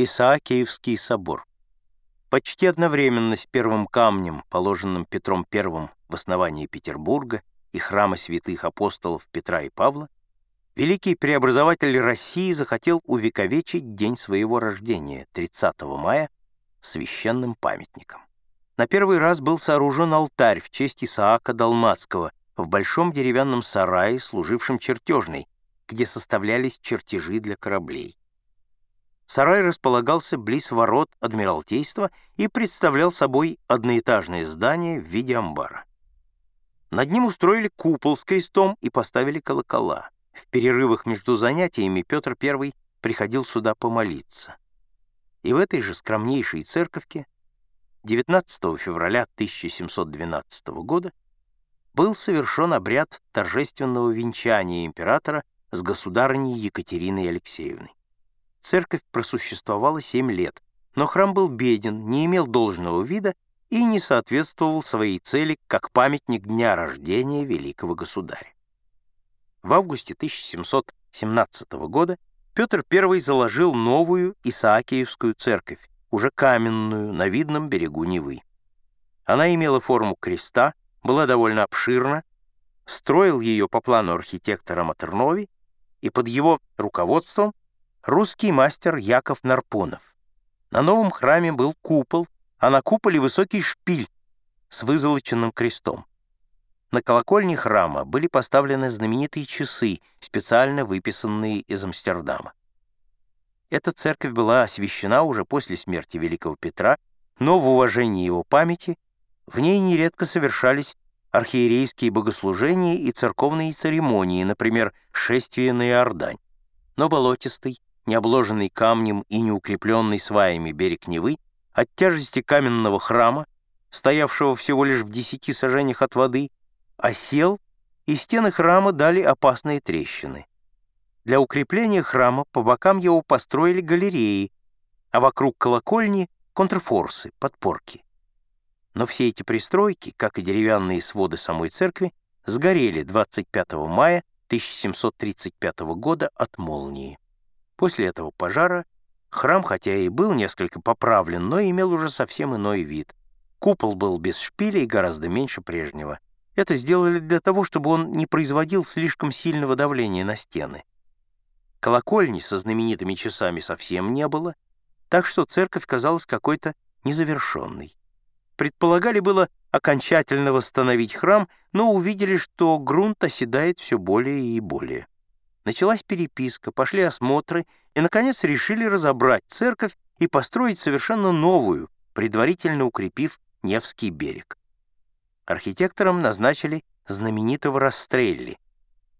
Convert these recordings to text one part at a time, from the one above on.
Исаакиевский собор. Почти одновременно с первым камнем, положенным Петром I в основании Петербурга и храма святых апостолов Петра и Павла, великий преобразователь России захотел увековечить день своего рождения, 30 мая, священным памятником. На первый раз был сооружен алтарь в честь Исаака Далмацкого в большом деревянном сарае, служившем чертежной, где составлялись чертежи для кораблей. Сарай располагался близ ворот Адмиралтейства и представлял собой одноэтажное здание в виде амбара. Над ним устроили купол с крестом и поставили колокола. В перерывах между занятиями Петр I приходил сюда помолиться. И в этой же скромнейшей церковке 19 февраля 1712 года был совершен обряд торжественного венчания императора с государыней Екатериной Алексеевной. Церковь просуществовала семь лет, но храм был беден, не имел должного вида и не соответствовал своей цели как памятник дня рождения великого государя. В августе 1717 года Петр I заложил новую Исаакиевскую церковь, уже каменную, на видном берегу Невы. Она имела форму креста, была довольно обширна, строил ее по плану архитектора Матернови, и под его руководством русский мастер Яков Нарпонов. На новом храме был купол, а на куполе высокий шпиль с вызолоченным крестом. На колокольне храма были поставлены знаменитые часы, специально выписанные из Амстердама. Эта церковь была освящена уже после смерти великого Петра, но в уважении его памяти в ней нередко совершались архиерейские богослужения и церковные церемонии, например, шествие на Иордань. Но болотистый, не обложенный камнем и не укрепленный сваями берег Невы, от тяжести каменного храма, стоявшего всего лишь в десяти сажениях от воды, осел, и стены храма дали опасные трещины. Для укрепления храма по бокам его построили галереи, а вокруг колокольни — контрфорсы, подпорки. Но все эти пристройки, как и деревянные своды самой церкви, сгорели 25 мая 1735 года от молнии. После этого пожара храм, хотя и был несколько поправлен, но имел уже совсем иной вид. Купол был без шпилей гораздо меньше прежнего. Это сделали для того, чтобы он не производил слишком сильного давления на стены. Колокольни со знаменитыми часами совсем не было, так что церковь казалась какой-то незавершенной. Предполагали было окончательно восстановить храм, но увидели, что грунт оседает все более и более. Началась переписка, пошли осмотры, и, наконец, решили разобрать церковь и построить совершенно новую, предварительно укрепив Невский берег. Архитектором назначили знаменитого Растрелли,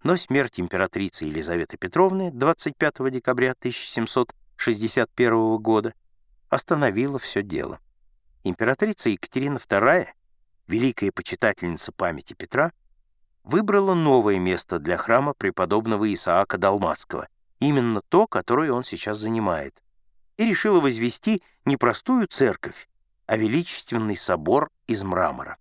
но смерть императрицы Елизаветы Петровны 25 декабря 1761 года остановила все дело. Императрица Екатерина II, великая почитательница памяти Петра, выбрала новое место для храма преподобного Исаака Далмацкого, именно то, которое он сейчас занимает, и решила возвести не простую церковь, а величественный собор из мрамора.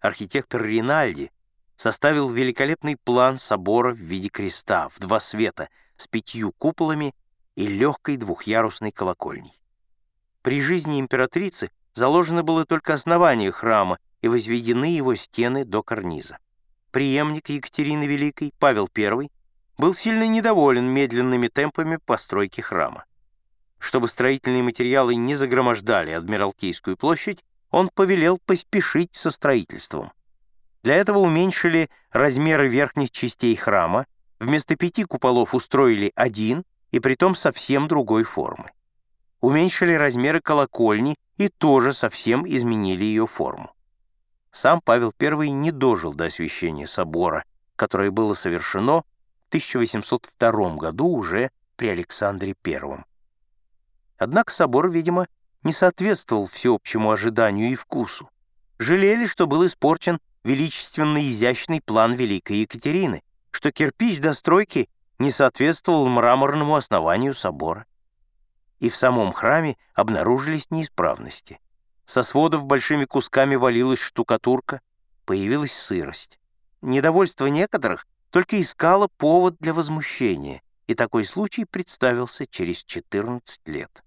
Архитектор Ринальди составил великолепный план собора в виде креста в два света с пятью куполами и легкой двухъярусной колокольней. При жизни императрицы заложено было только основание храма и возведены его стены до карниза преемник Екатерины Великой, Павел I, был сильно недоволен медленными темпами постройки храма. Чтобы строительные материалы не загромождали Адмиралтейскую площадь, он повелел поспешить со строительством. Для этого уменьшили размеры верхних частей храма, вместо пяти куполов устроили один, и притом совсем другой формы. Уменьшили размеры колокольни и тоже совсем изменили ее форму. Сам Павел I не дожил до освящения собора, которое было совершено в 1802 году уже при Александре I. Однако собор, видимо, не соответствовал всеобщему ожиданию и вкусу. Жалели, что был испорчен величественно изящный план Великой Екатерины, что кирпич достройки не соответствовал мраморному основанию собора. И в самом храме обнаружились неисправности. Со сводов большими кусками валилась штукатурка, появилась сырость. Недовольство некоторых только искало повод для возмущения, и такой случай представился через 14 лет.